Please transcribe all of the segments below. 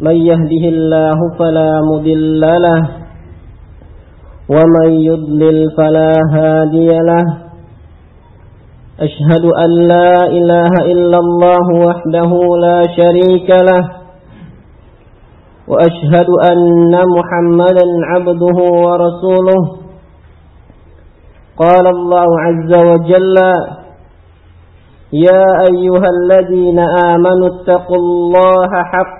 من يهده الله فلا مضل له ومن يضلل فلا هادي له. أشهد أن لا إله إلا الله وحده لا شريك له وأشهد أن محمدا عبده ورسوله. قال الله عز وجل يا أيها الذين آمنوا اتقوا الله حق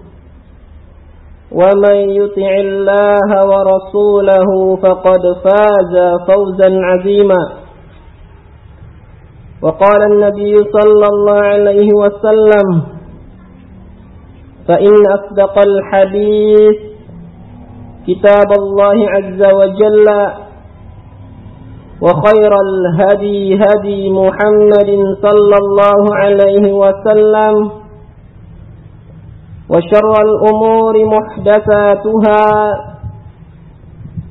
ومن يطع الله ورسوله فقد فاز فوزا عظيما. وقال النبي صلى الله عليه وسلم فإن أصدق الحديث كتاب الله عز وجل وخير الهدي هدي محمد صلى الله عليه وسلم وشر الأمور محدثاتها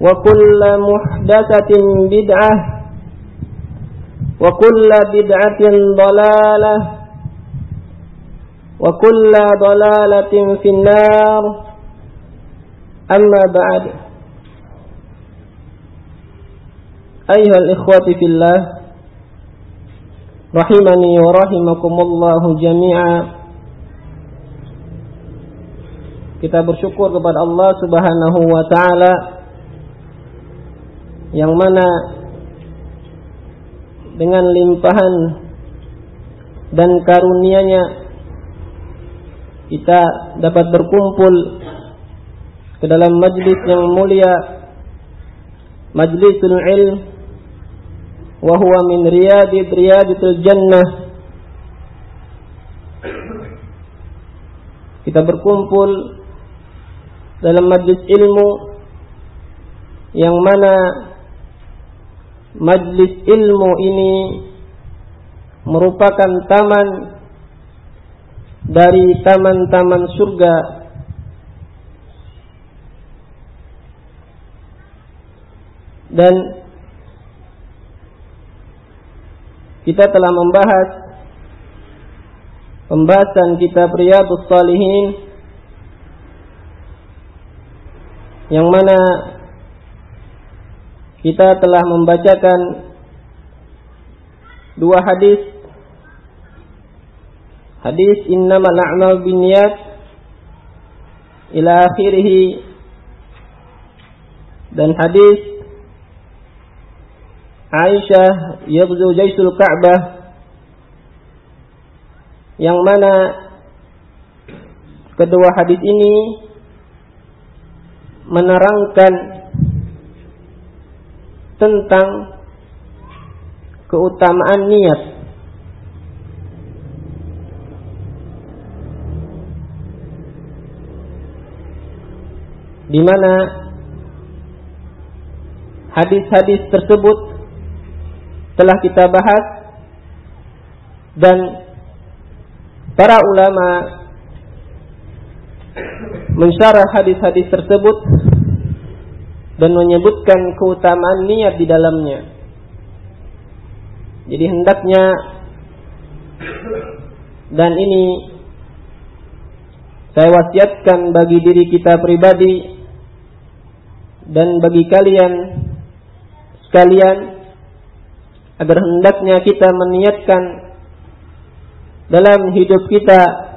وكل محدثة بدعة وكل بدعة ضلالة وكل ضلالة في النار. أما بعد أيها الإخوة في الله رحمني ورحمكم الله جميعا. Kita bersyukur kepada Allah Subhanahu wa taala yang mana dengan limpahan dan karunia-Nya kita dapat berkumpul ke dalam majlis yang mulia majlisul ilm wa huwa min riyadid riyadatil jannah. Kita berkumpul dalam majlis ilmu yang mana majlis ilmu ini merupakan taman dari taman-taman surga. Dan kita telah membahas pembahasan kitab Riyadhus Shalihin yang mana kita telah membacakan dua hadis. Hadis innamal a'mal binniyat ila akhirih. Dan hadis Aisyah yabzu jaisul Ka'bah. Yang mana kedua hadis ini menerangkan tentang keutamaan niat. Di mana hadis-hadis tersebut telah kita bahas dan para ulama mensyarah hadis-hadis tersebut dan menyebutkan keutamaan niat di dalamnya. Jadi hendaknya dan ini saya wasiatkan bagi diri kita pribadi dan bagi kalian sekalian agar hendaknya kita meniatkan dalam hidup kita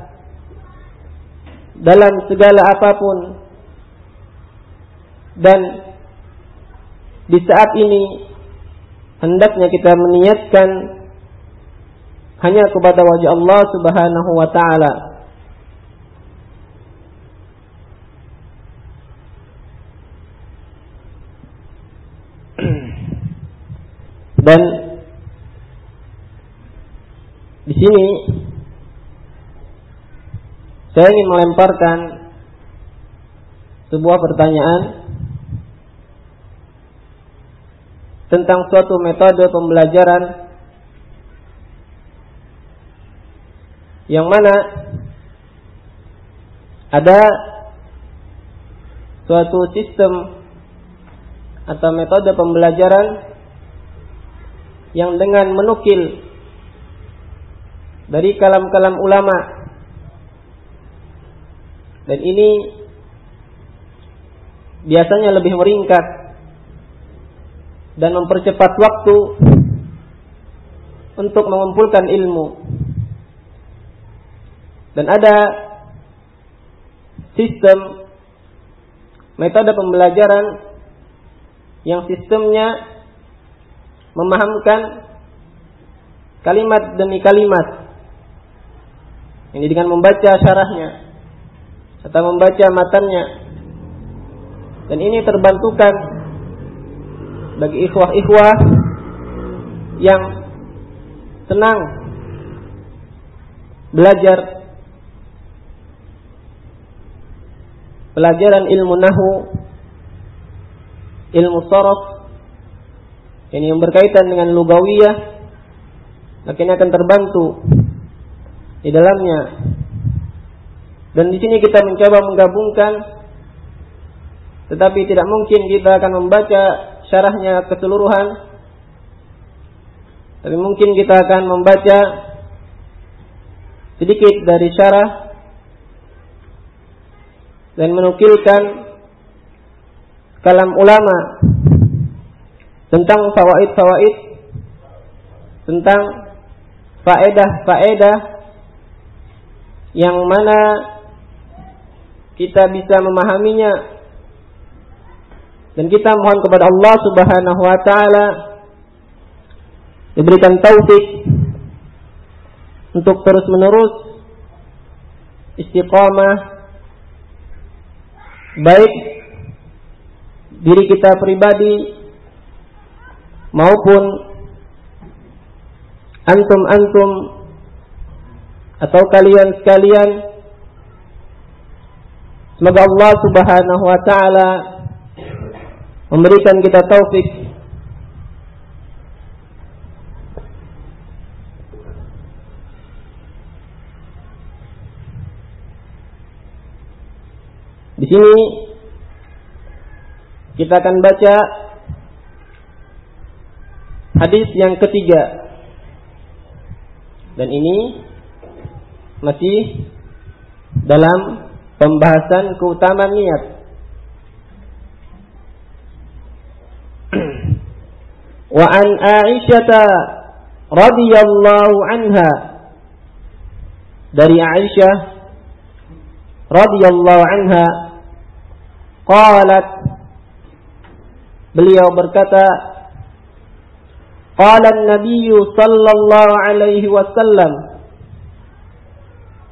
dalam segala apa pun dan di saat ini hendaknya kita meniatkan hanya kepada wajah Allah Subhanahu wa taala. Dan di sini saya ingin melemparkan sebuah pertanyaan tentang suatu metode pembelajaran yang mana ada suatu sistem atau metode pembelajaran yang dengan menukil dari kalam-kalam ulama dan ini biasanya lebih meringkas dan mempercepat waktu untuk mengumpulkan ilmu. Dan ada sistem metode pembelajaran yang sistemnya memahamkan kalimat demi kalimat. Ini dengan membaca syarahnya atau membaca matanya dan ini terbantukan bagi ikhwah-ikhwah yang senang belajar pelajaran ilmu nahu, ilmu sorof, ini yang berkaitan dengan lugawiyah, makin akan terbantu di dalamnya. Dan di sini kita mencoba menggabungkan, tetapi tidak mungkin kita akan membaca syarahnya keseluruhan. Tapi mungkin kita akan membaca sedikit dari syarah dan menukilkan kalam ulama tentang fawaid-fawaid tentang faedah-faedah yang mana kita bisa memahaminya. Dan kita mohon kepada Allah Subhanahu wa taala diberikan taufik untuk terus-menerus istiqamah baik diri kita pribadi maupun antum-antum atau kalian sekalian semoga Allah Subhanahu wa taala memberikan kita taufik Di sini kita akan baca hadis yang ketiga. Dan ini masih dalam pembahasan keutamaan niat. Wa an Aisyah radhiyallahu anha dari Aisyah radhiyallahu anha Qalat Beliau berkata Qala Nabi sallallahu alaihi wasallam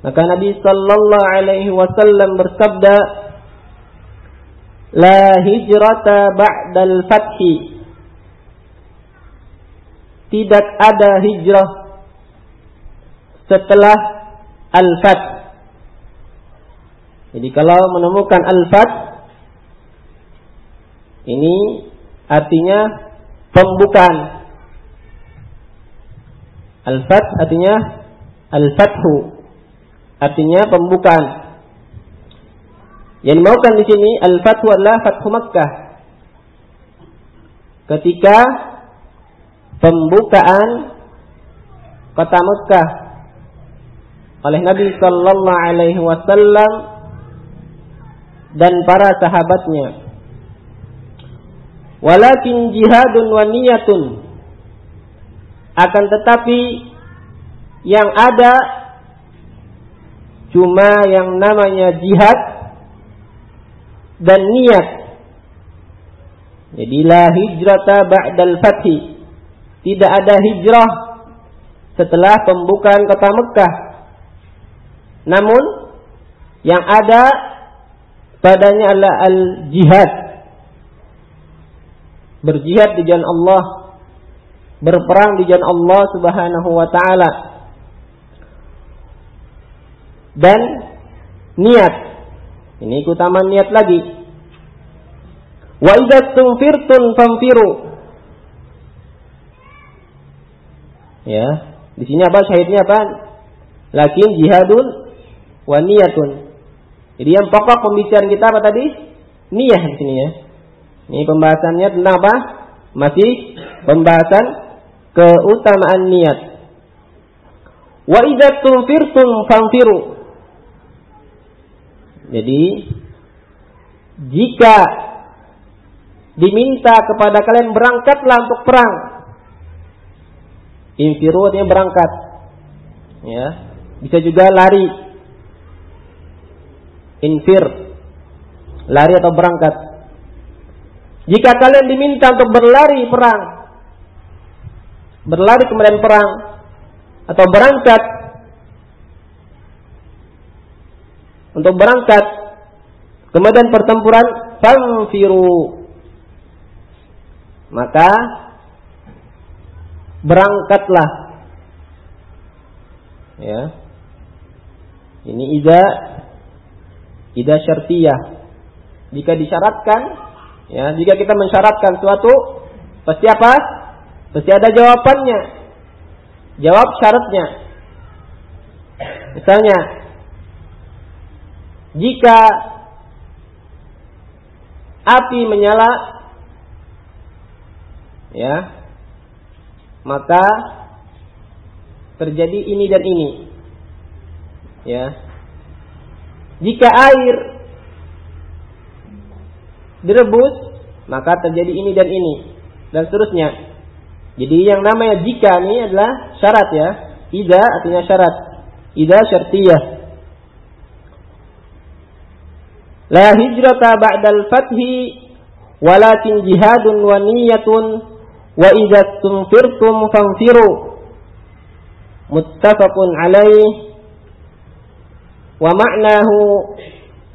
Maka Nabi sallallahu alaihi wasallam bersabda La hijrata ba'dal fathi Tidak ada hijrah setelah al-fath Jadi kalau menemukan al-fath ini artinya pembukaan. Al-Fath artinya Al-Fathu. Artinya pembukaan. Yang dimaukan di sini Al-Fathu adalah Fathu Makkah. Ketika pembukaan kota Mekah oleh Nabi sallallahu alaihi wasallam dan para sahabatnya. Walakin jihadun wa niyatun akan tetapi yang ada cuma yang namanya jihad dan niat. Jadi la hijrata ba'dal fathi. Tidak ada hijrah setelah pembukaan kota Mekah. Namun yang ada padanya adalah al-jihad. Berjihad di jalan Allah, berperang di jalan Allah Subhanahu wa taala. Dan niat. Ini keutamaan niat lagi. Wa idza tunfirtum famfiru. Ya, di sini apa syahidnya apa? Lakin jihadun wa niyatun. Jadi yang pokok pembicaraan kita apa tadi? Niat di sini ya. Ini pembahasannya tentang apa? Masih pembahasan keutamaan niat. Wa idza tunfirtum fanfiru. Jadi jika diminta kepada kalian berangkatlah untuk perang. Infiru artinya berangkat. Ya. Bisa juga lari. Infir. Lari atau berangkat. Jika kalian diminta untuk berlari perang. Berlari kemudian perang. Atau berangkat. Untuk berangkat. Kemudian pertempuran. Fanfiru. Maka berangkatlah. Ya. Ini ida ida syartiyah. Jika disyaratkan, ya, jika kita mensyaratkan suatu, pasti apa? Pasti ada jawabannya. Jawab syaratnya. Misalnya, jika api menyala, ya, maka terjadi ini dan ini. Ya. Jika air direbus, maka terjadi ini dan ini dan seterusnya. Jadi yang namanya jika ini adalah syarat ya. Ida artinya syarat. Ida syartiyah. La hijrata ba'dal fathi walakin jihadun wa niyatun wa idza tunfirtum fanfiru. Muttafaqun alaih wa ma'nahu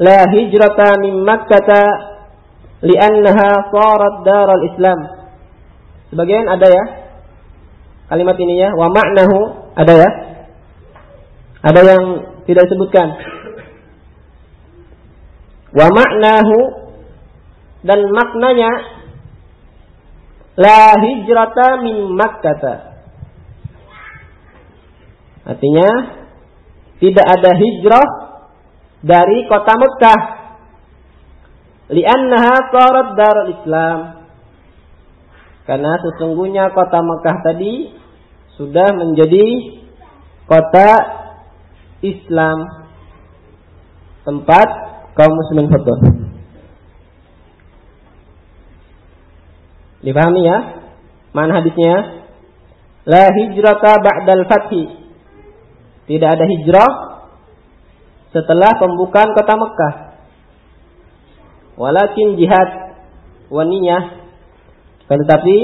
la hijrata min makkah li'annaha sarat daral islam. Sebagian ada ya. Kalimat ini ya. Wa ma'nahu ada ya. Ada yang tidak disebutkan wa ma'nahu dan maknanya La hijrata min Makkah. Artinya tidak ada hijrah dari kota Mekah. Li'annaha qarat darul Islam. Karena sesungguhnya kota Mekah tadi sudah menjadi kota Islam. Tempat kaum muslimin betul. Dipahami ya? Mana hadisnya? La hijrata ba'dal fathi. Tidak ada hijrah setelah pembukaan kota Mekah. Walakin jihad wa niyah. Tetapi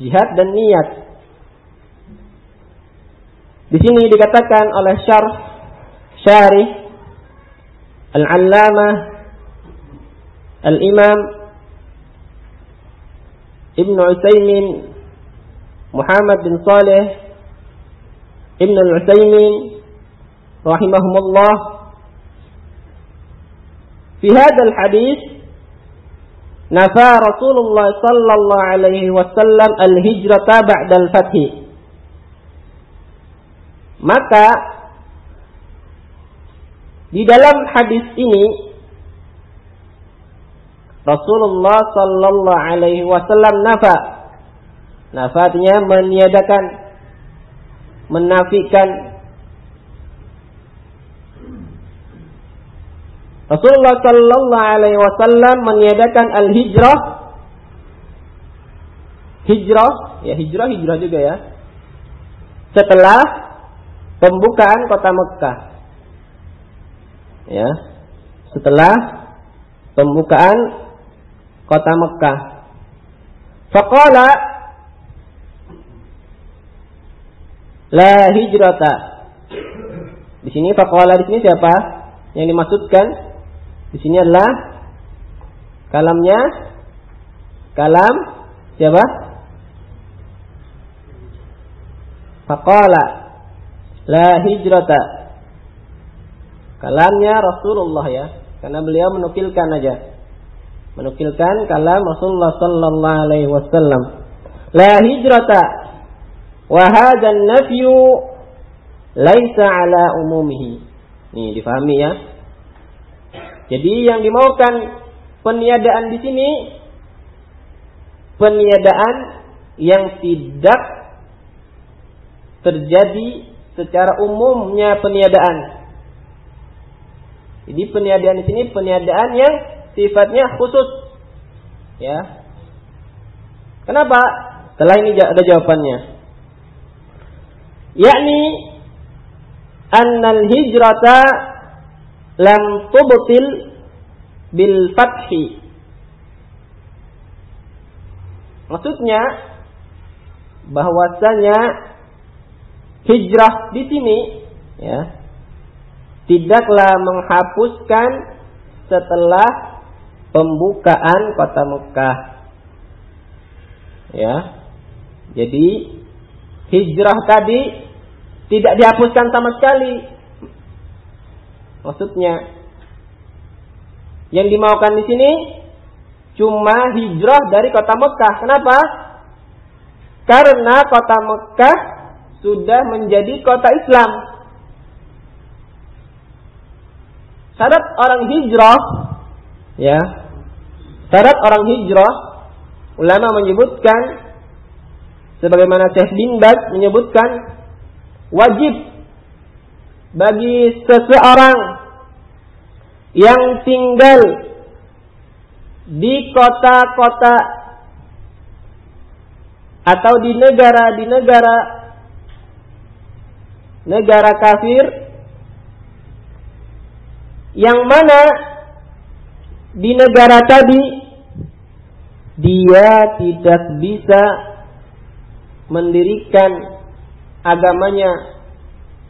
jihad dan niat. Di sini dikatakan oleh syarh syarih العلامة الإمام ابن عثيمين محمد بن صالح ابن العثيمين رحمهم الله. في هذا الحديث نفى رسول الله صلى الله عليه وسلم الهجرة بعد الفتح. maka di dalam hadis ini Rasulullah sallallahu alaihi wasallam nafa. Nafa artinya meniadakan menafikan Rasulullah Shallallahu Alaihi Wasallam meniadakan al-hijrah, hijrah, ya hijrah hijrah juga ya. Setelah pembukaan kota Mekah, ya, setelah pembukaan kota Mekah. Faqala la hijrata. Di sini faqala di sini siapa? Yang dimaksudkan di sini adalah kalamnya kalam siapa? Faqala la hijrata. Kalamnya Rasulullah ya, karena beliau menukilkan aja. Menukilkan kalam Rasulullah sallallahu alaihi wasallam. La hijrata wa hadzal nafyu laisa ala umumihi. Nih difahami ya. Jadi yang dimaukan peniadaan di sini peniadaan yang tidak terjadi secara umumnya peniadaan. Jadi peniadaan di sini peniadaan yang sifatnya khusus. Ya. Kenapa? Setelah ini ada jawabannya. Yakni annal hijrata lam tubtil bil fathi. Maksudnya bahwasanya hijrah di sini ya tidaklah menghapuskan setelah pembukaan kota Mekah. Ya. Jadi hijrah tadi tidak dihapuskan sama sekali Maksudnya yang dimaukan di sini cuma hijrah dari kota Mekah. Kenapa? Karena kota Mekah sudah menjadi kota Islam. Syarat orang hijrah ya. Syarat orang hijrah ulama menyebutkan sebagaimana Syekh bin Baz menyebutkan wajib bagi seseorang yang tinggal di kota-kota atau di negara di negara negara kafir yang mana di negara tadi dia tidak bisa mendirikan agamanya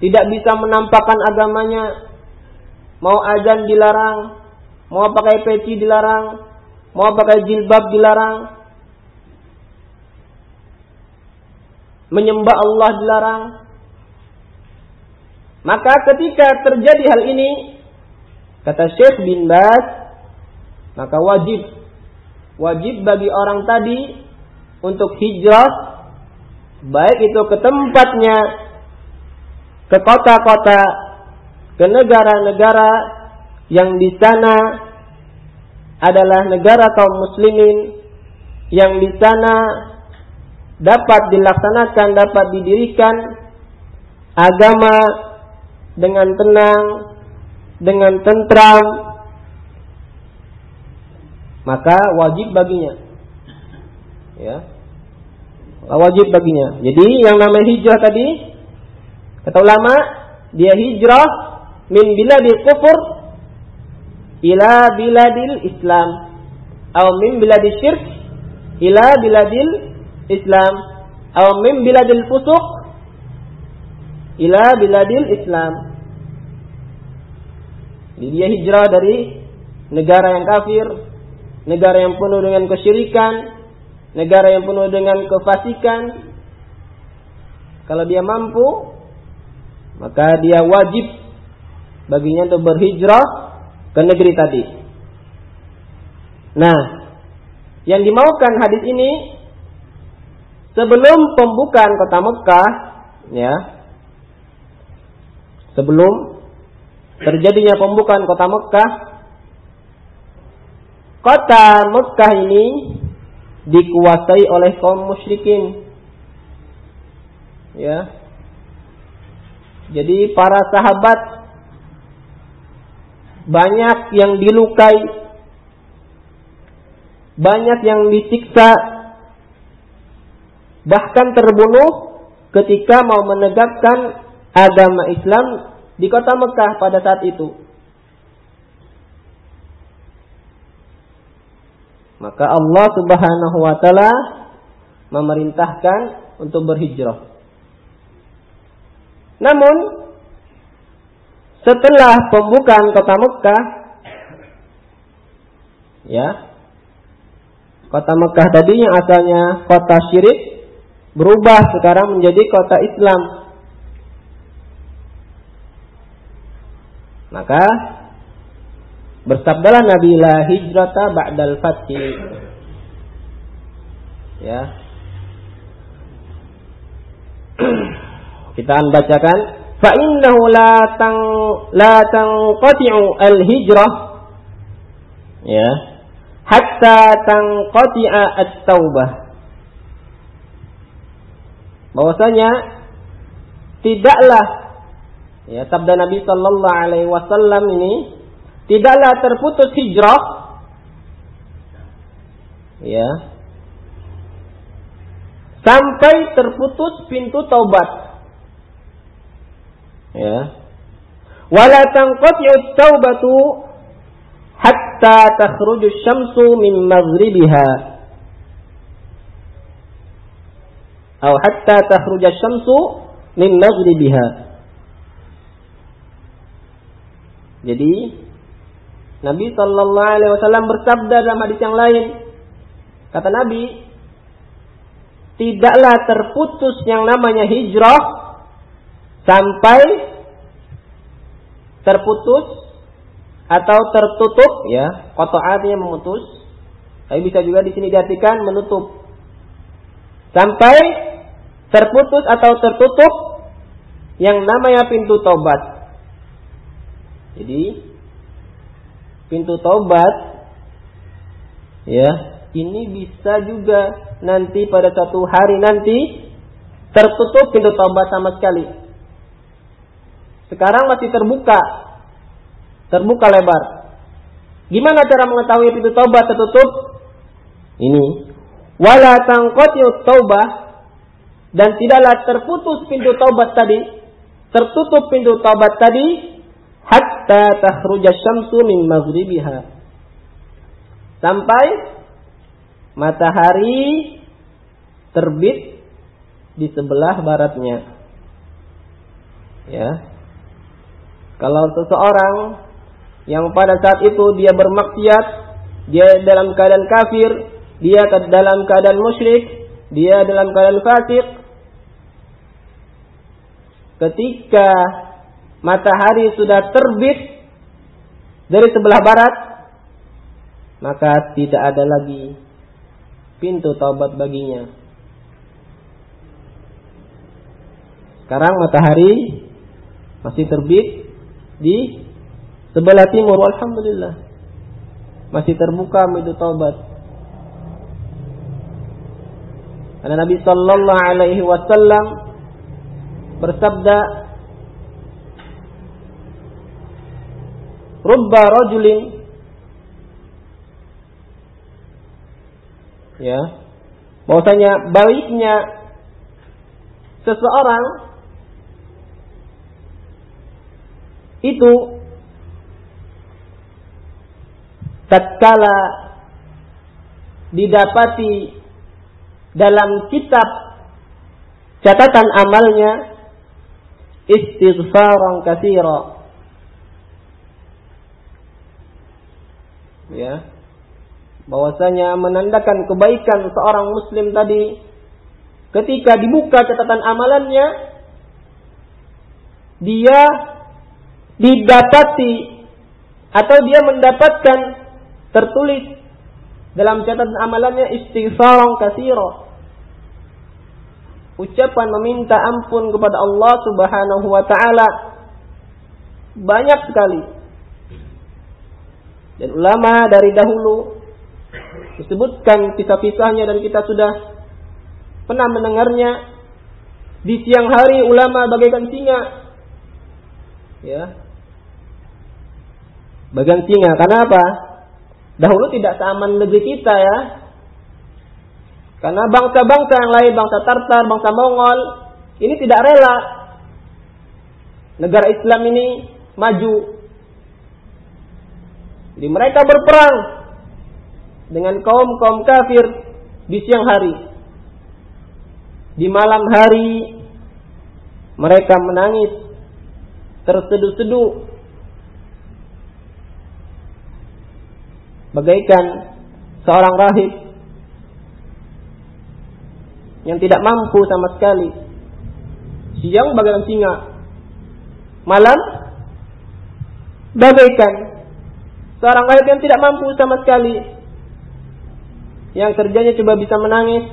tidak bisa menampakkan agamanya, mau azan dilarang, mau pakai peci dilarang, mau pakai jilbab dilarang, menyembah Allah dilarang. Maka ketika terjadi hal ini, kata Syekh bin Bas, maka wajib. Wajib bagi orang tadi untuk hijrah baik itu ke tempatnya ke kota-kota, ke negara-negara yang di sana adalah negara kaum muslimin yang di sana dapat dilaksanakan, dapat didirikan agama dengan tenang, dengan tentram, maka wajib baginya. Ya. Wajib baginya. Jadi yang namanya hijrah tadi Kata ulama, dia hijrah min biladil kufur ila biladil Islam atau min biladil syirk ila biladil Islam atau min biladil fusuq ila biladil Islam. Dia hijrah dari negara yang kafir, negara yang penuh dengan kesyirikan, negara yang penuh dengan kefasikan. Kalau dia mampu, maka dia wajib baginya untuk berhijrah ke negeri tadi. Nah, yang dimaukan hadis ini sebelum pembukaan kota Mekah, ya, sebelum terjadinya pembukaan kota Mekah, kota Mekah ini dikuasai oleh kaum musyrikin. Ya, Jadi para sahabat banyak yang dilukai, banyak yang disiksa, bahkan terbunuh ketika mau menegakkan agama Islam di kota Mekah pada saat itu. Maka Allah Subhanahu wa taala memerintahkan untuk berhijrah. Namun setelah pembukaan kota Mekah ya kota Mekah tadi yang asalnya kota syirik berubah sekarang menjadi kota Islam. Maka bersabdalah Nabi la hijrata ba'dal fathi. Ya. Kita bacakan fa innahu la tang la tanqati'u al hijrah ya hatta tanqati'a at-taubah bahwasanya tidaklah ya sabda Nabi sallallahu alaihi wasallam ini tidaklah terputus hijrah. Ya. Sampai terputus pintu taubat. Ya. Wala tanqati'u taubatu hatta takhruju syamsu min maghribiha. Atau hatta takhruja syamsu min maghribiha jadi Nabi Shallallahu Alaihi Wasallam bersabda dalam hadis yang lain, kata Nabi, tidaklah terputus yang namanya hijrah sampai terputus atau tertutup ya artinya memutus tapi bisa juga di sini diartikan menutup. Sampai terputus atau tertutup yang namanya pintu tobat jadi pintu tobat ya ini bisa juga nanti pada satu hari nanti tertutup pintu tobat sama sekali sekarang masih terbuka. Terbuka lebar. Gimana cara mengetahui pintu taubat tertutup? Ini. Wala tangqati'ut taubah dan tidaklah terputus pintu taubat tadi, tertutup pintu taubat tadi hatta takhruja syamsu min maghribiha. Sampai matahari terbit di sebelah baratnya. Ya, kalau seseorang yang pada saat itu dia bermaksiat, dia dalam keadaan kafir, dia dalam keadaan musyrik, dia dalam keadaan fasik, ketika matahari sudah terbit dari sebelah barat, maka tidak ada lagi pintu taubat baginya. Sekarang matahari masih terbit di sebelah timur. Alhamdulillah. Masih terbuka pintu taubat. Karena Nabi sallallahu alaihi wasallam bersabda rubba rajulin. Ya. Bahwasanya baiknya seseorang itu tatkala didapati dalam kitab catatan amalnya istighfaran katsira ya bahwasanya menandakan kebaikan seorang muslim tadi ketika dibuka catatan amalannya dia didapati atau dia mendapatkan tertulis dalam catatan amalannya istighfaran katsira. Ucapan meminta ampun kepada Allah Subhanahu wa taala banyak sekali. Dan ulama dari dahulu disebutkan kisah-kisahnya dan kita sudah pernah mendengarnya di siang hari ulama bagaikan singa Ya. Bagian singa. Karena apa? Dahulu tidak seaman negeri kita ya. Karena bangsa-bangsa yang lain, bangsa Tartar, bangsa Mongol, ini tidak rela negara Islam ini maju. Jadi mereka berperang dengan kaum-kaum kafir di siang hari. Di malam hari mereka menangis terseduh-seduh bagaikan seorang rahib yang tidak mampu sama sekali. Siang bagaikan singa, malam bagaikan seorang rahib yang tidak mampu sama sekali. Yang kerjanya coba bisa menangis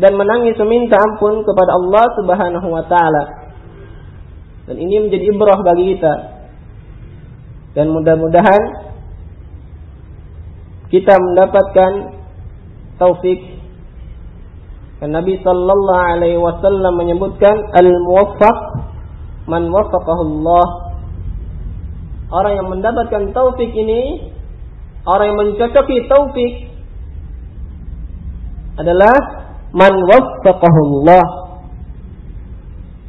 dan menangis meminta ampun kepada Allah Subhanahu wa taala. Dan ini menjadi ibrah bagi kita. Dan mudah-mudahan kita mendapatkan taufik. Dan Nabi sallallahu alaihi wasallam menyebutkan al-muwaffaq man waffaqahu Allah. Orang yang mendapatkan taufik ini orang yang mencocoki taufik adalah man waffaqahu Allah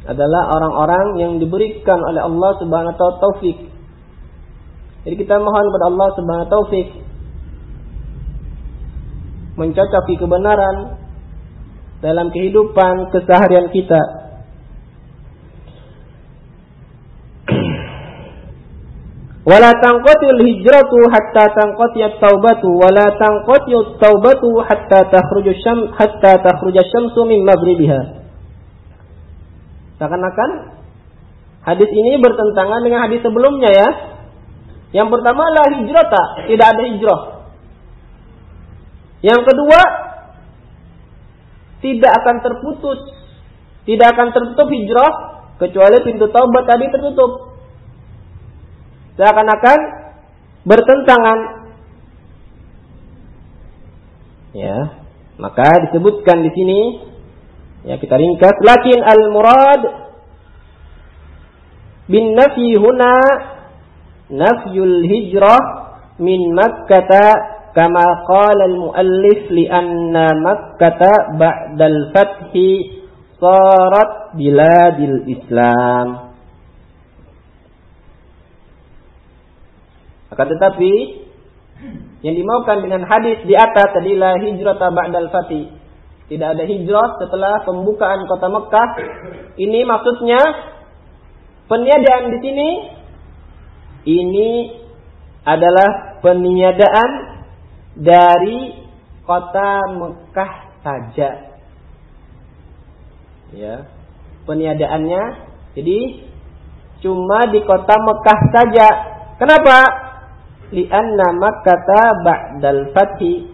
adalah orang-orang yang diberikan oleh Allah Subhanahu wa taala taufik. Jadi kita mohon kepada Allah Subhanahu wa taufik mencocoki kebenaran dalam kehidupan keseharian kita. Wala tanqatil hijratu hatta tanqatiyat taubatu wala tanqatiyat taubatu hatta takhruju syam hatta takhruja syamsu min maghribiha. Seakan-akan hadis ini bertentangan dengan hadis sebelumnya ya. Yang pertama adalah hijrata, tidak ada hijrah. Yang kedua, tidak akan terputus, tidak akan tertutup hijrah kecuali pintu taubat tadi tertutup. Seakan-akan bertentangan. Ya, maka disebutkan di sini Ya kita ringkas. Lakin al-murad bin nafi huna nafyul hijrah min Makkah kama qala al-muallif li anna Makkah ba'dal fathi sarat biladil Islam. Akan tetapi yang dimaukan dengan hadis di atas adalah hijrah ba'dal fathi tidak ada hijrah setelah pembukaan kota Mekah. Ini maksudnya peniadaan di sini ini adalah peniadaan dari kota Mekah saja. Ya. Peniadaannya jadi cuma di kota Mekah saja. Kenapa? Lianna Makkah ba'dal fathi.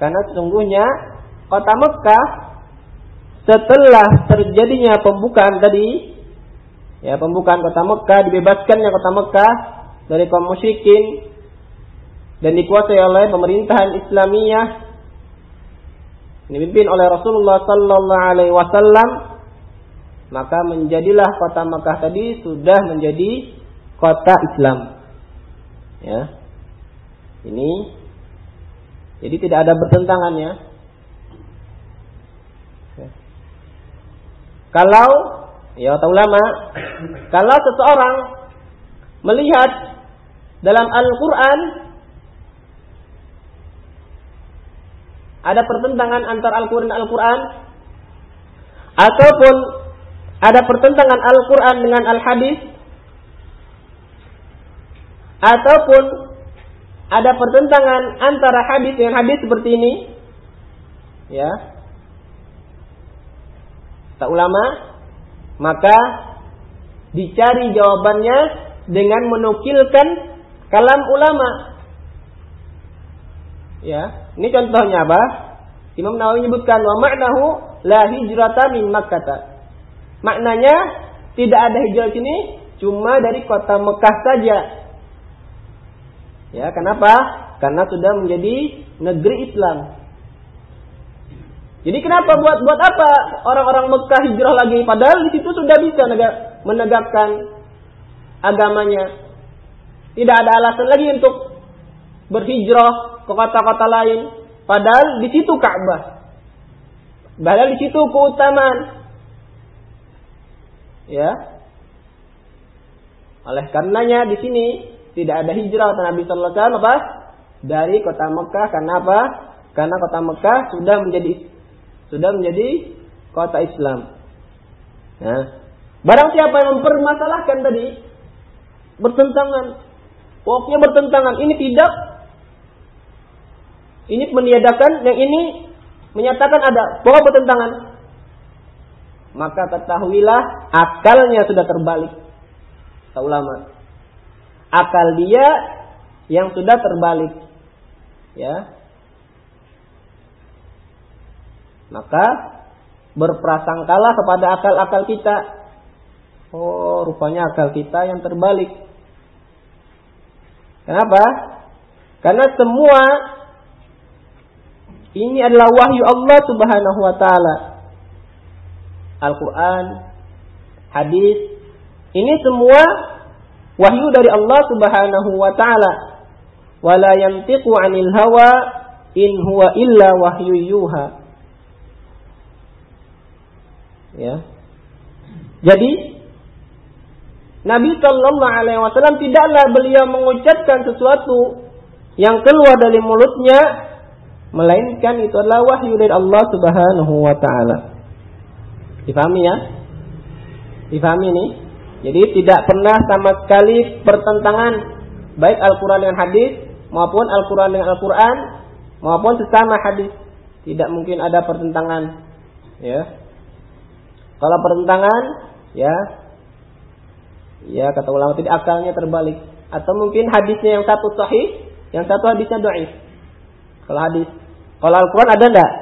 Karena sesungguhnya kota Mekah setelah terjadinya pembukaan tadi ya pembukaan kota Mekah dibebaskannya kota Mekah dari kaum musyrikin dan dikuasai oleh pemerintahan Islamiyah dipimpin oleh Rasulullah sallallahu alaihi wasallam maka menjadilah kota Mekah tadi sudah menjadi kota Islam ya. Ini. Jadi tidak ada bertentangannya. Kalau ya ulama, kalau seseorang melihat dalam Al-Qur'an ada pertentangan antara Al-Qur'an dan Al-Qur'an ataupun ada pertentangan Al-Qur'an dengan Al-Hadis ataupun ada pertentangan antara hadis dengan hadis seperti ini ya kata ulama, maka dicari jawabannya dengan menukilkan kalam ulama. Ya, ini contohnya apa? Imam Nawawi menyebutkan wa ma'nahu la hijrata min Makkah. Maknanya tidak ada hijrah sini cuma dari kota Mekah saja. Ya, kenapa? Karena sudah menjadi negeri Islam. Jadi kenapa buat buat apa orang-orang Mekah hijrah lagi? Padahal di situ sudah bisa menegakkan agamanya. Tidak ada alasan lagi untuk berhijrah ke kota-kota lain. Padahal di situ Ka'bah. Padahal di situ keutamaan. Ya. Oleh karenanya di sini tidak ada hijrah Nabi sallallahu alaihi wasallam apa? Dari kota Mekah karena apa? Karena kota Mekah sudah menjadi sudah menjadi kota Islam. Nah, barang siapa yang mempermasalahkan tadi bertentangan, pokoknya bertentangan. Ini tidak, ini meniadakan, yang ini menyatakan ada, pokok bertentangan. Maka ketahuilah akalnya sudah terbalik. Kata ulama. Akal dia yang sudah terbalik. Ya, Maka berprasangkalah kepada akal-akal kita. Oh, rupanya akal kita yang terbalik. Kenapa? Karena semua ini adalah wahyu Allah Subhanahu wa taala. Al-Qur'an, hadis, ini semua wahyu dari Allah Subhanahu wa taala. Wala yantiqu 'anil hawa in huwa illa wahyu yuha. Ya. Jadi Nabi Shallallahu Alaihi Wasallam tidaklah beliau mengucapkan sesuatu yang keluar dari mulutnya, melainkan itu adalah wahyu dari Allah Subhanahu Wa Taala. Difahami ya? Difahami ini? Jadi tidak pernah sama sekali pertentangan baik Al-Quran dengan hadis maupun Al-Quran dengan Al-Quran maupun sesama hadis. Tidak mungkin ada pertentangan. Ya, kalau pertentangan, ya, ya kata ulama tidak akalnya terbalik. Atau mungkin hadisnya yang satu sahih, yang satu hadisnya doif. Kalau hadis, kalau Al-Quran ada enggak?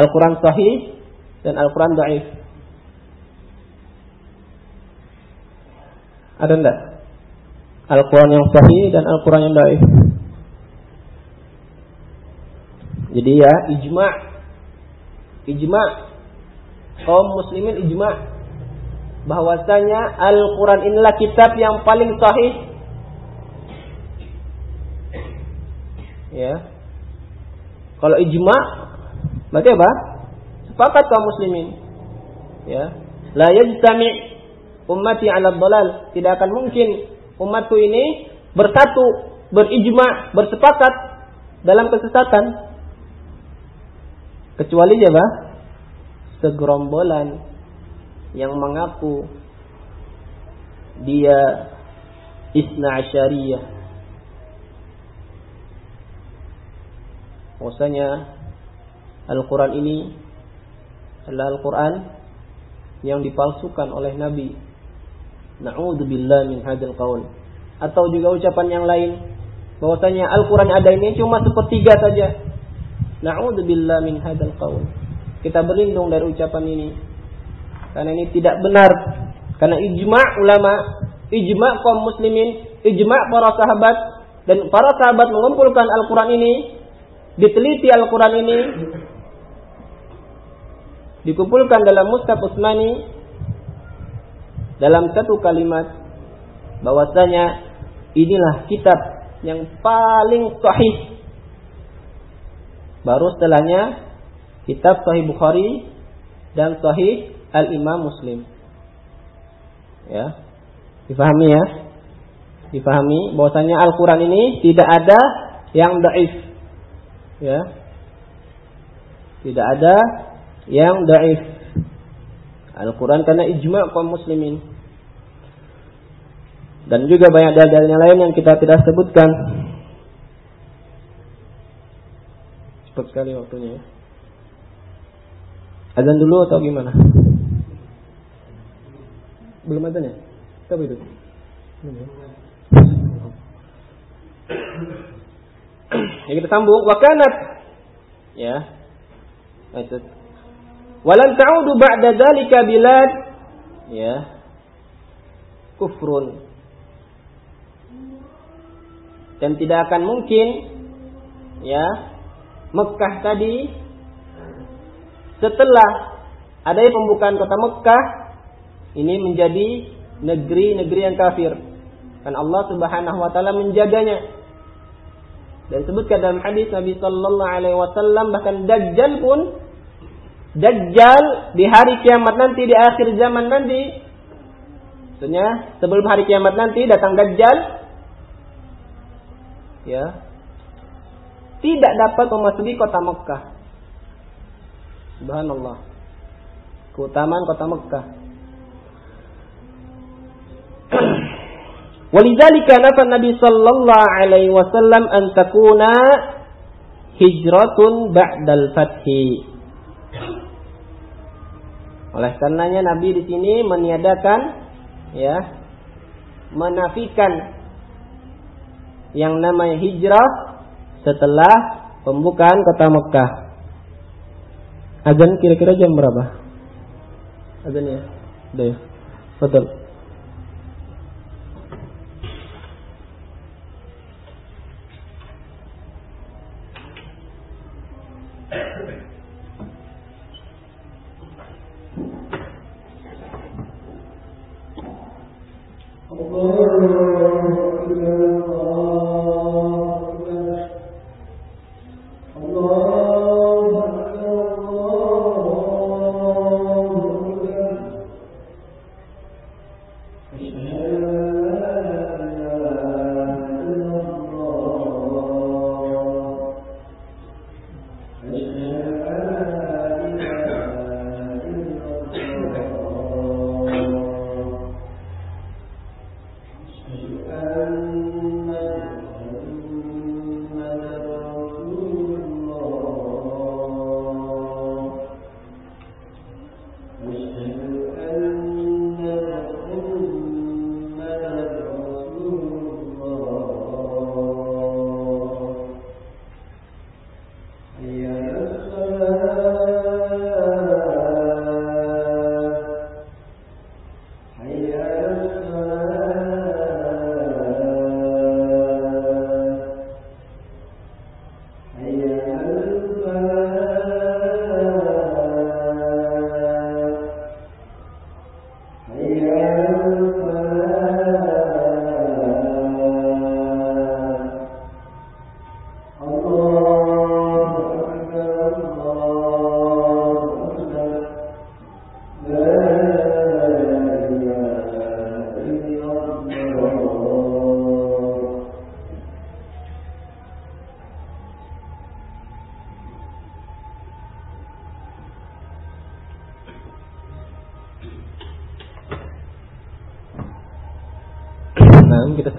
Al-Quran sahih dan Al-Quran doif. Ada enggak? Al-Quran yang sahih dan Al-Quran yang doif. Jadi ya ijma' ijma' kaum muslimin ijma bahwasanya Al-Quran inilah kitab yang paling sahih. Ya. Kalau ijma berarti apa? Sepakat kaum muslimin. Ya. La yajtami ummati 'ala dhalal. Tidak akan mungkin umatku ini bersatu, berijma, bersepakat dalam kesesatan. Kecuali apa? segerombolan yang mengaku dia Isna Asyariyah. Maksudnya Al-Quran ini adalah Al-Quran yang dipalsukan oleh Nabi. Na'udzubillah min hadal qaul. Atau juga ucapan yang lain bahwasanya Al-Quran ada ini cuma sepertiga saja. Na'udzubillah min hadal qaul. Kita berlindung dari ucapan ini. Karena ini tidak benar. Karena ijma' ulama, ijma' kaum muslimin, ijma' para sahabat dan para sahabat mengumpulkan Al-Qur'an ini, diteliti Al-Qur'an ini, dikumpulkan dalam Mustaf Utsmani dalam satu kalimat bahwasanya inilah kitab yang paling sahih. Baru setelahnya kitab Sahih Bukhari dan Sahih Al Imam Muslim. Ya, difahami ya? Difahami bahwasanya Al Quran ini tidak ada yang daif. Ya, tidak ada yang daif. Al Quran karena ijma kaum muslimin. Dan juga banyak dalil-dalil lain yang kita tidak sebutkan. Cepat sekali waktunya ya. Azan dulu atau gimana? Belum ada ya? Tapi itu. Ya kita sambung wakanat ya. Itu. Walan ta'udu ba'da dzalika bilad ya. Kufrun. Dan tidak akan mungkin ya Mekah tadi setelah adanya pembukaan kota Mekah ini menjadi negeri-negeri yang kafir. Dan Allah Subhanahu wa taala menjaganya. Dan sebutkan dalam hadis Nabi sallallahu alaihi wasallam bahkan Dajjal pun Dajjal di hari kiamat nanti di akhir zaman nanti Maksudnya sebelum hari kiamat nanti datang Dajjal ya tidak dapat memasuki kota Mekah. Subhanallah. Keutamaan kota Mekah. Walidzalika nafa Nabi sallallahu alaihi wasallam an takuna hijratun ba'dal fathi. Oleh karenanya Nabi di sini meniadakan ya menafikan yang namanya hijrah setelah pembukaan kota Mekah. Azan kira-kira jam berapa? Azan ya? Udah ya? Betul.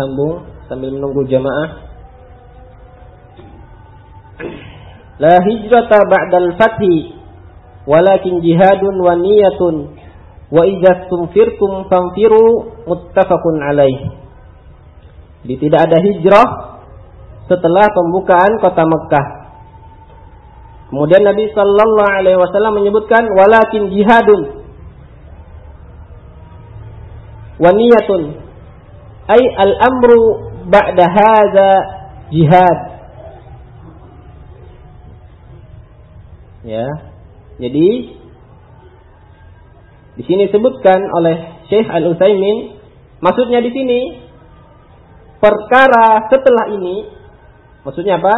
Sambung sambil menunggu jamaah. La hijrata ba'dal fathi walakin jihadun wa niyatun wa idza tumfirtum famfiru muttafaqun alaih. Jadi tidak ada hijrah setelah pembukaan kota Mekah. Kemudian Nabi Sallallahu Alaihi Wasallam menyebutkan walakin jihadun wa niyatun ay al-amru ba'da hadza jihad. Ya. Jadi di sini disebutkan oleh Syekh Al-Utsaimin maksudnya di sini perkara setelah ini maksudnya apa?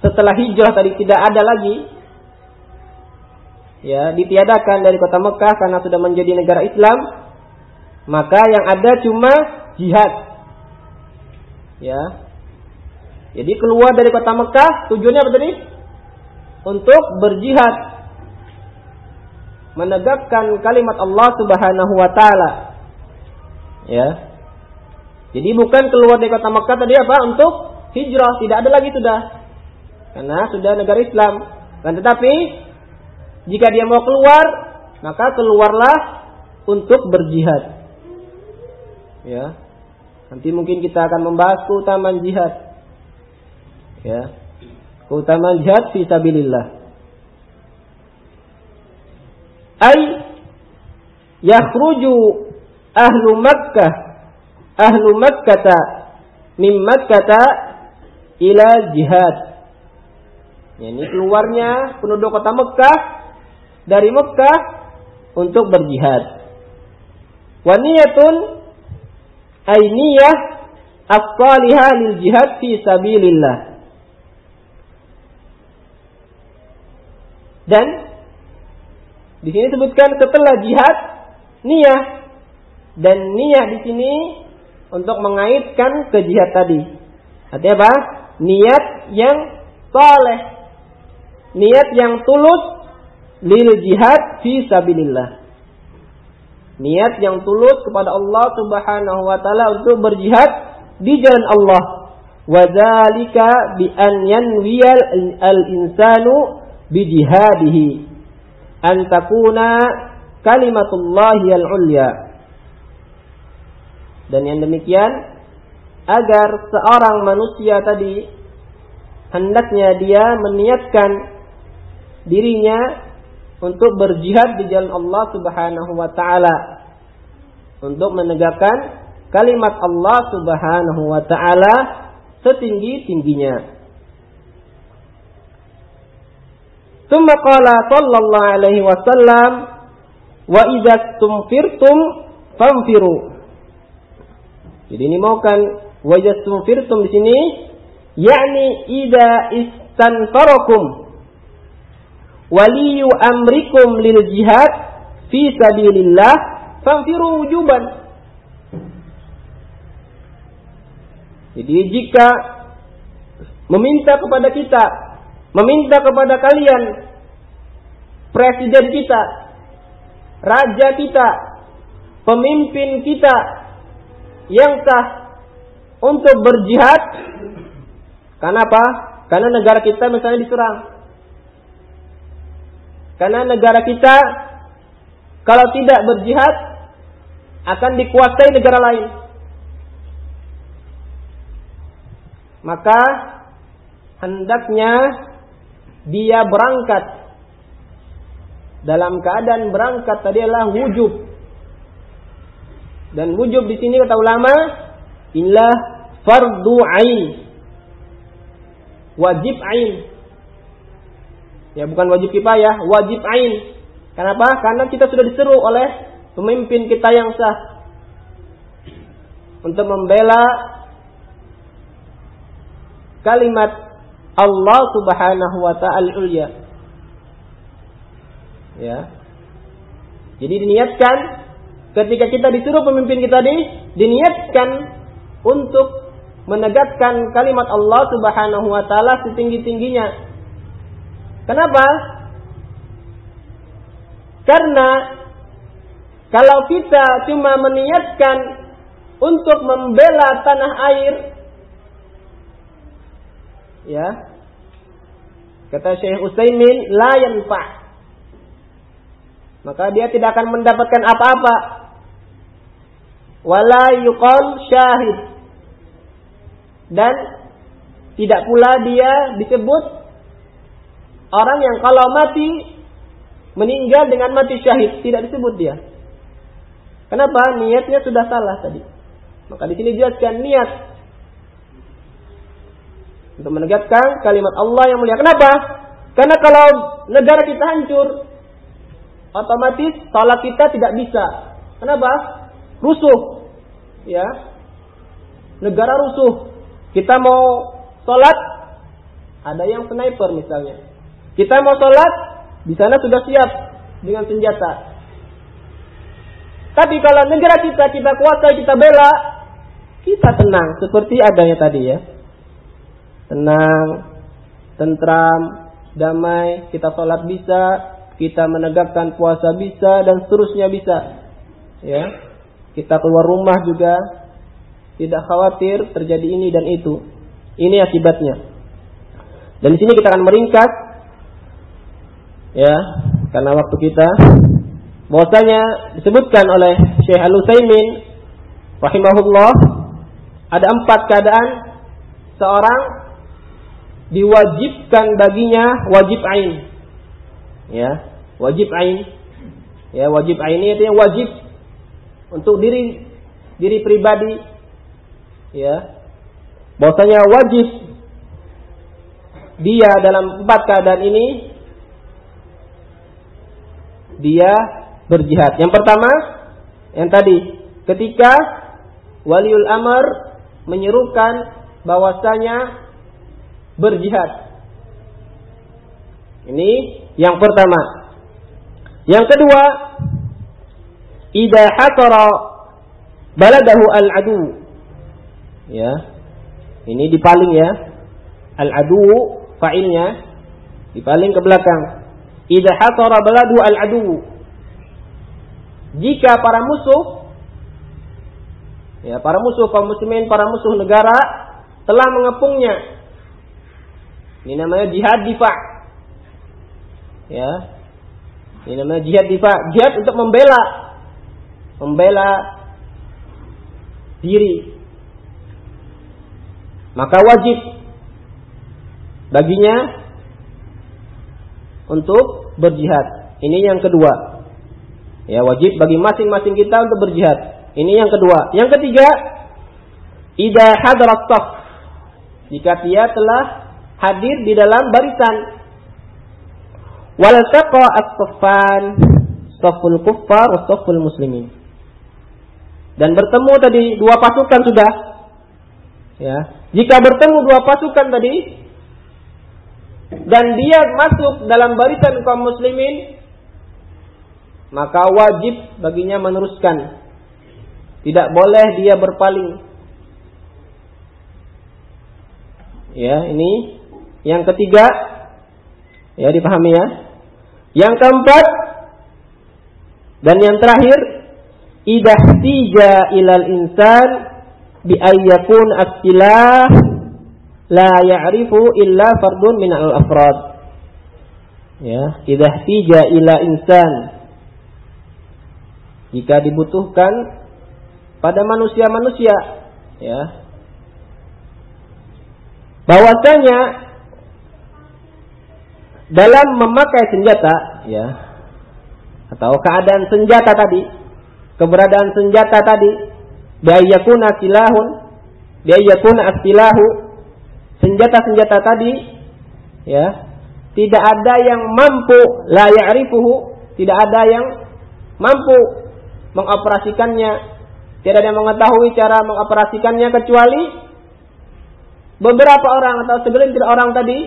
Setelah hijrah tadi tidak ada lagi ya ditiadakan dari kota Mekah karena sudah menjadi negara Islam maka yang ada cuma jihad. Ya. Jadi keluar dari kota Mekah tujuannya apa tadi? Untuk berjihad. Menegakkan kalimat Allah Subhanahu wa taala. Ya. Jadi bukan keluar dari kota Mekah tadi apa? Untuk hijrah, tidak ada lagi sudah. Karena sudah negara Islam. Dan tetapi jika dia mau keluar, maka keluarlah untuk berjihad. Ya. Nanti mungkin kita akan membahas keutamaan jihad. Ya. Keutamaan jihad fi sabilillah. Ai yakhruju ahlu Makkah ahlu Makkah min Makkah ila jihad. Ya, ini keluarnya penduduk kota Mekah dari Mekah untuk berjihad. Waniyatun ainiyah as-salihah lil jihad fi sabilillah. Dan di sini sebutkan setelah jihad niat dan niat di sini untuk mengaitkan ke jihad tadi. Artinya apa? Niat yang soleh, niat yang tulus lil jihad fi sabilillah. Niat yang tulus kepada Allah Subhanahu wa taala untuk berjihad di jalan Allah. Wadzalika bi an yanwiyal al-insanu bi jihadihi an takuna kalimatullahi al-ulya. Dan yang demikian agar seorang manusia tadi hendaknya dia meniatkan dirinya untuk berjihad di jalan Allah Subhanahu wa taala untuk menegakkan kalimat Allah Subhanahu wa taala setinggi-tingginya. Tsumma qala sallallahu alaihi wasallam wa idza tumfirtum famfiru. Jadi ini mau kan wa idza tumfirtum di sini yakni idza istanfarakum waliyu amrikum lil jihad fi sabilillah fanfiru wujuban. Jadi jika meminta kepada kita, meminta kepada kalian, presiden kita, raja kita, pemimpin kita yang sah untuk berjihad, karena apa? Karena negara kita misalnya diserang. Karena negara kita kalau tidak berjihad akan dikuasai negara lain. Maka hendaknya dia berangkat dalam keadaan berangkat tadi adalah wujub. Dan wujub di sini kata ulama inilah fardu ain. Wajib ain. Ya bukan wajib kifayah, wajib ain. Kenapa? Karena kita sudah diseru oleh pemimpin kita yang sah untuk membela kalimat Allah Subhanahu wa taala ulya. Ya. Jadi diniatkan ketika kita disuruh pemimpin kita ini diniatkan untuk menegakkan kalimat Allah Subhanahu wa taala setinggi-tingginya Kenapa? Karena kalau kita cuma meniatkan untuk membela tanah air, ya, kata Syekh Utsaimin, la yanfa. Maka dia tidak akan mendapatkan apa-apa. Wala yuqal syahid. Dan tidak pula dia disebut Orang yang kalau mati meninggal dengan mati syahid tidak disebut dia. Kenapa? Niatnya sudah salah tadi. Maka di sini jelaskan niat untuk menegakkan kalimat Allah yang mulia. Kenapa? Karena kalau negara kita hancur, otomatis salat kita tidak bisa. Kenapa? Rusuh. Ya. Negara rusuh. Kita mau salat, ada yang sniper misalnya. Kita mau sholat, di sana sudah siap dengan senjata. Tapi kalau negara kita kita kuasai, kita bela, kita tenang seperti adanya tadi ya. Tenang, tentram, damai, kita sholat bisa, kita menegakkan puasa bisa dan seterusnya bisa. Ya. Kita keluar rumah juga tidak khawatir terjadi ini dan itu. Ini akibatnya. Dan di sini kita akan meringkas ya karena waktu kita bahwasanya disebutkan oleh Syekh Al Utsaimin rahimahullah ada empat keadaan seorang diwajibkan baginya wajib ain. Ya wajib ain. Ya wajib ain itu yang wajib untuk diri diri pribadi. Ya bahwasanya wajib dia dalam empat keadaan ini dia berjihad. Yang pertama, yang tadi, ketika waliul amr menyerukan bahwasanya berjihad. Ini yang pertama. Yang kedua, idza hatara baladahu al-adu. Ya. Ini dipaling ya. Al-adu fa'ilnya dipaling ke belakang. Idza hatara baladu al-adu. Jika para musuh ya para musuh kaum muslimin, para musuh negara telah mengepungnya. Ini namanya jihad difa. Ya. Ini namanya jihad difa, jihad untuk membela membela diri. Maka wajib baginya untuk berjihad. Ini yang kedua. Ya, wajib bagi masing-masing kita untuk berjihad. Ini yang kedua. Yang ketiga, idza hadarat saf. Jika dia telah hadir di dalam barisan. Wal taqa as-saffan saful kuffar saful muslimin. Dan bertemu tadi dua pasukan sudah. Ya. Jika bertemu dua pasukan tadi dan dia masuk dalam barisan kaum muslimin maka wajib baginya meneruskan. Tidak boleh dia berpaling. Ya, ini yang ketiga. Ya, dipahami ya. Yang keempat dan yang terakhir, idah tija ilal insan bi ayyakun astilah la ya'rifu illa fardun min al afrad. Ya, idah tija ila insan jika dibutuhkan pada manusia-manusia ya bahwasanya dalam memakai senjata ya atau keadaan senjata tadi keberadaan senjata tadi biayakuna silahun biayakuna astilahu senjata-senjata tadi ya tidak ada yang mampu la ya'rifuhu tidak ada yang mampu mengoperasikannya tidak ada yang mengetahui cara mengoperasikannya kecuali beberapa orang atau segelintir orang tadi.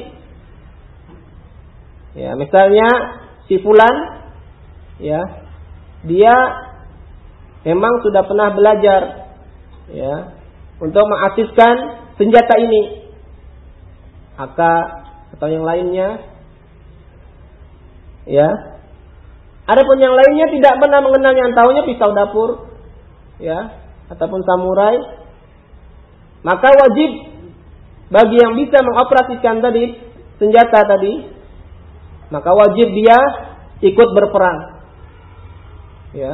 Ya, misalnya si fulan ya, dia memang sudah pernah belajar ya untuk mengaktifkan senjata ini. AK atau yang lainnya. Ya. Adapun yang lainnya tidak pernah mengenal yang tahunya pisau dapur, ya. Ataupun samurai. Maka wajib bagi yang bisa mengoperasikan tadi senjata tadi maka wajib dia ikut berperang. Ya.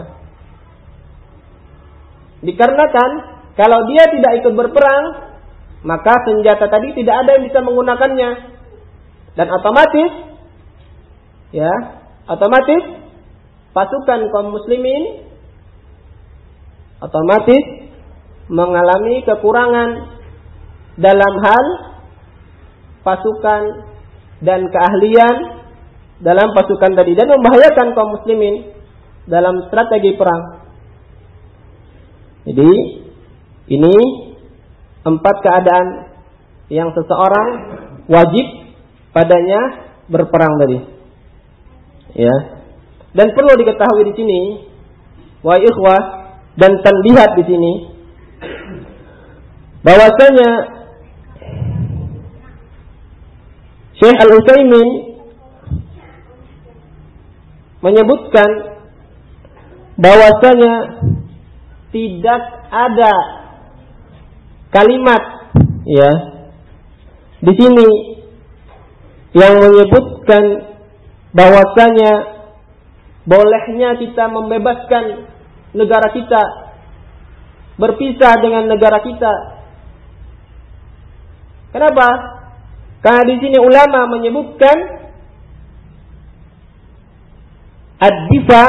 Dikarenakan kalau dia tidak ikut berperang maka senjata tadi tidak ada yang bisa menggunakannya dan otomatis ya otomatis pasukan kaum muslimin otomatis mengalami kekurangan dalam hal pasukan dan keahlian dalam pasukan tadi dan membahayakan kaum muslimin dalam strategi perang. Jadi ini empat keadaan yang seseorang wajib padanya berperang tadi. Ya. Dan perlu diketahui di sini, wa ikhwah dan tanbihat di sini bahwasanya Syekh Al-Utsaimin menyebutkan bahwasanya tidak ada kalimat ya di sini yang menyebutkan bahwasanya bolehnya kita membebaskan negara kita, berpisah dengan negara kita. Kenapa? Karena di sini ulama menyebutkan ad-difa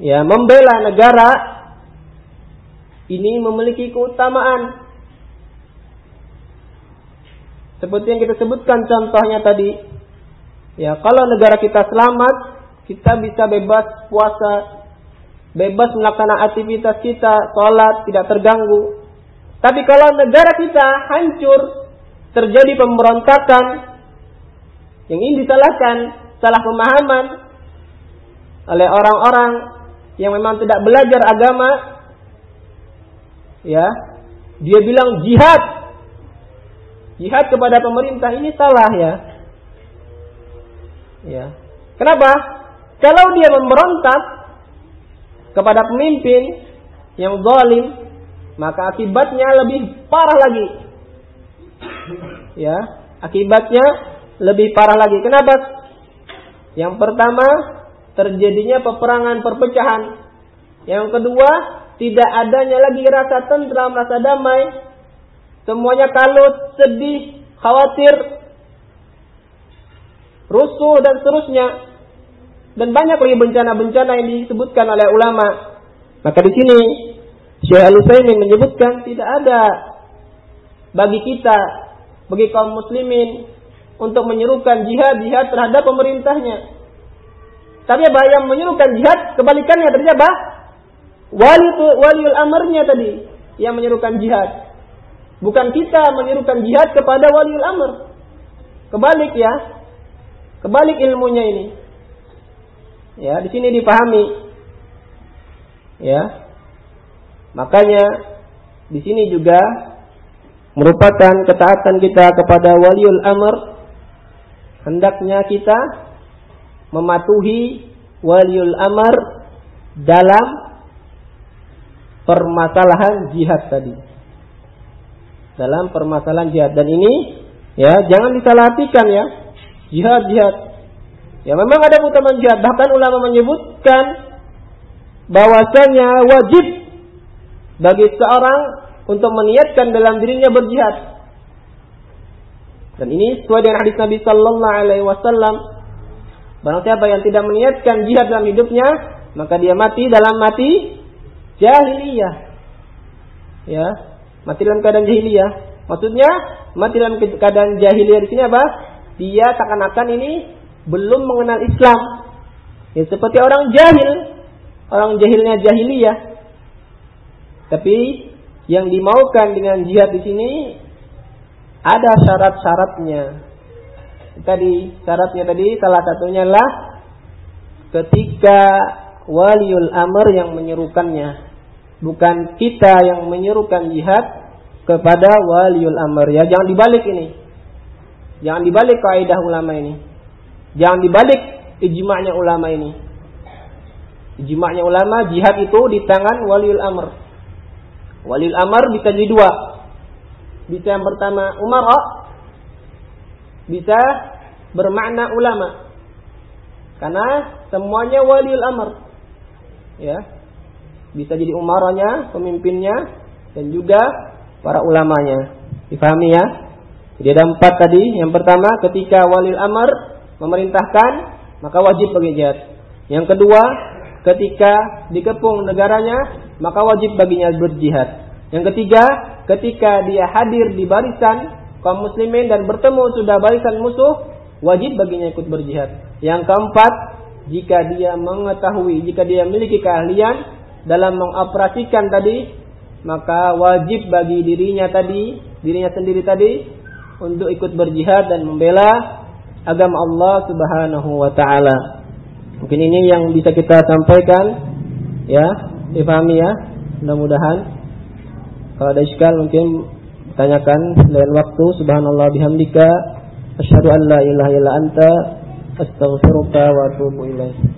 ya membela negara ini memiliki keutamaan seperti yang kita sebutkan contohnya tadi ya kalau negara kita selamat kita bisa bebas puasa bebas melaksanakan aktivitas kita, sholat tidak terganggu. Tapi kalau negara kita hancur, terjadi pemberontakan, yang ini disalahkan, salah pemahaman oleh orang-orang yang memang tidak belajar agama, ya, dia bilang jihad, jihad kepada pemerintah ini salah ya, ya. Kenapa? Kalau dia memberontak kepada pemimpin yang zalim, maka akibatnya lebih parah lagi. Ya, akibatnya lebih parah lagi. Kenapa? Yang pertama, terjadinya peperangan perpecahan. Yang kedua, tidak adanya lagi rasa tentram, rasa damai. Semuanya kalut, sedih, khawatir, rusuh dan seterusnya. Dan banyak lagi bencana-bencana yang disebutkan oleh ulama. Maka di sini Syekh Al-Utsaimin menyebutkan tidak ada bagi kita, bagi kaum muslimin untuk menyerukan jihad-jihad terhadap pemerintahnya. Tapi apa yang menyerukan jihad kebalikannya terjadi? Wali waliul amarnya tadi yang menyerukan jihad. Bukan kita menyerukan jihad kepada waliul amr. Kebalik ya. Kebalik ilmunya ini. Ya, di sini dipahami. Ya, Makanya di sini juga merupakan ketaatan kita kepada waliul amr. Hendaknya kita mematuhi waliul amr dalam permasalahan jihad tadi. Dalam permasalahan jihad dan ini ya jangan disalahartikan ya. Jihad jihad. Ya memang ada utama jihad bahkan ulama menyebutkan bahwasanya wajib bagi seorang untuk meniatkan dalam dirinya berjihad. Dan ini sesuai dengan hadis Nabi Sallallahu Alaihi Wasallam. Barang siapa yang tidak meniatkan jihad dalam hidupnya, maka dia mati dalam mati jahiliyah. Ya, mati dalam keadaan jahiliyah. Maksudnya mati dalam keadaan jahiliyah di sini apa? Dia seakan-akan ini belum mengenal Islam. Ya, seperti orang jahil, orang jahilnya jahiliyah. Tapi yang dimaukan dengan jihad di sini ada syarat-syaratnya. Tadi syaratnya tadi salah satunya adalah ketika waliul amr yang menyerukannya. Bukan kita yang menyerukan jihad kepada waliul amr ya. Jangan dibalik ini. Jangan dibalik kaidah ulama ini. Jangan dibalik ijma'nya ulama ini. Ijma'nya ulama jihad itu di tangan waliul amr. Walil amar bisa jadi dua. Bisa yang pertama umara, bisa bermakna ulama. Karena semuanya waliul amr. Ya. Bisa jadi umaranya, pemimpinnya dan juga para ulamanya. Difahami ya? Jadi ada empat tadi. Yang pertama ketika walil amr memerintahkan maka wajib bagi jihad. Yang kedua ketika dikepung negaranya maka wajib baginya berjihad. Yang ketiga, ketika dia hadir di barisan kaum muslimin dan bertemu sudah barisan musuh, wajib baginya ikut berjihad. Yang keempat, jika dia mengetahui, jika dia memiliki keahlian dalam mengoperasikan tadi, maka wajib bagi dirinya tadi, dirinya sendiri tadi untuk ikut berjihad dan membela agama Allah Subhanahu wa taala. Mungkin ini yang bisa kita sampaikan ya dipahami ya. Mudah-mudahan kalau ada iskal mungkin tanyakan lain waktu. Subhanallah bihamdika. Asyhadu an la ilaha illa anta. Astaghfiruka wa atubu ilaik